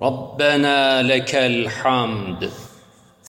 ربنا لك الحمد.